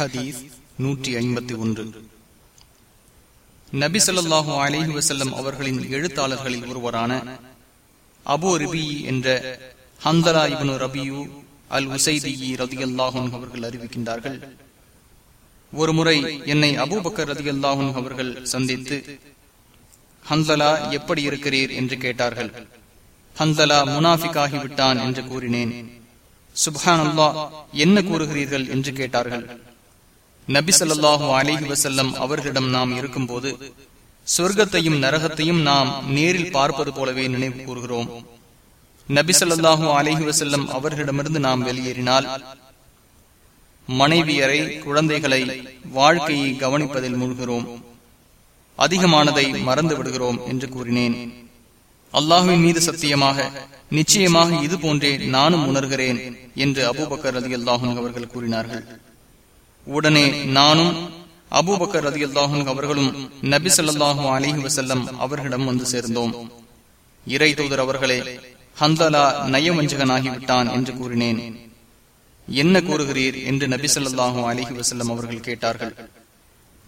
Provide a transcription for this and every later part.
ஹதீஸ் நூற்றி ஐம்பத்தி ஒன்று. நபி சொல்லாஹு அலிஹி வசல்லம் அவர்களின் எழுத்தாளர்களில் ஒருவரான அபு ரிபி என்ற ஹந்தலா இபனு ரபியு அல் உசைதி ரதி அல்லாஹூன் அவர்கள் அறிவிக்கின்றார்கள். ஒருமுறை என்னை அபூபக்கர் ரதி அல்லாஹூன் அவர்கள் சந்தித்து ஹந்தலா எப்படி இருக்கிறீர்? என்று கேட்டார்கள். ஹந்தலா முனாஃபிக் என்று கூறினேன். சுபான் அல்லா என்ன கூறுகிறீர்கள்? என்று கேட்டார்கள். நபி சொல்லாஹு அலிஹி வசல்லம் அவர்களிடம் நாம் இருக்கும்போது சொர்க்கத்தையும் நரகத்தையும் நாம் நேரில் பார்ப்பது போலவே நினைவு கூறுகிறோம். நபி சொல்லாஹு அலிஹி வசல்லம் அவர்களிடமிருந்து நாம் வெளியேறினால் மனைவியரை குழந்தைகளை வாழ்க்கையை கவனிப்பதில் மூழ்கிறோம். அதிகமானதை மறந்து விடுகிறோம் என்று கூறினேன். அல்லாஹுவின் மீது சத்தியமாக நிச்சயமாக இது போன்றே நானும் உணர்கிறேன் என்று அபூபக்கர் அலி அல்லாஹும் அவர்கள் கூறினார்கள். உடனே நானும் அபூபக்கர் ரதி அல்லாஹும் அவர்களும் நபி சொல்லாஹு அலிஹி வசல்லம் அவர்களிடம் வந்து சேர்ந்தோம். இறை தூதர் அவர்களே ஹந்தலா நயவஞ்சகனாகிவிட்டான் என்று கூறினேன். என்ன கூறுகிறீர்? என்று நபி சொல்லாஹு அலிஹி வசல்லம் அவர்கள் கேட்டார்கள்.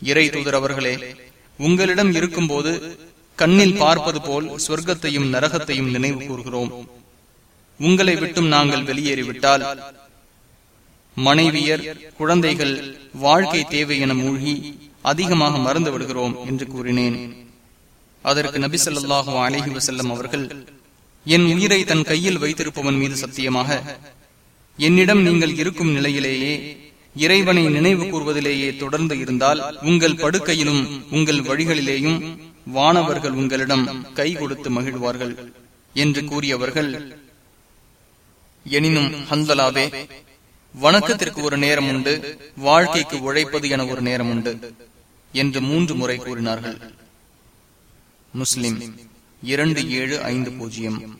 இறை தூதர் அவர்களே உங்களிடம் இருக்கும்போது கண்ணில் பார்ப்பது போல் சொர்க்கத்தையும் நரகத்தையும் நினைவு கூறுகிறோம். உங்களை விட்டும் நாங்கள் வெளியேறிவிட்டால் மனைவியர் குழந்தைகள் வாழ்க்கை தேவை என மூழ்கி அதிகமாக மறந்து விடுகிறோம் என்று கூறினேன். அதற்கு நபி சொல்லாஹு அலஹி வசல்லம் அவர்கள் என் உயிரை தன் கையில் வைத்திருப்பவன் மீது சத்தியமாக என்னிடம் நீங்கள் இருக்கும் நிலையிலேயே இறைவனை நினைவு கூறுவதிலேயே தொடர்ந்து இருந்தால் உங்கள் படுக்கையிலும் உங்கள் வழிகளிலேயும் வானவர்கள் உங்களிடம் கை கொடுத்து மகிழ்வார்கள் என்று கூறியவர்கள் எனினும் ஹந்தலாவே வணக்கத்திற்கு ஒரு நேரம் உண்டு வாழ்க்கைக்கு உழைப்பது என ஒரு நேரம் உண்டு என்று மூன்று முறை கூறினார்கள். முஸ்லிம் இரண்டு ஏழு ஐந்து பூஜ்ஜியம்.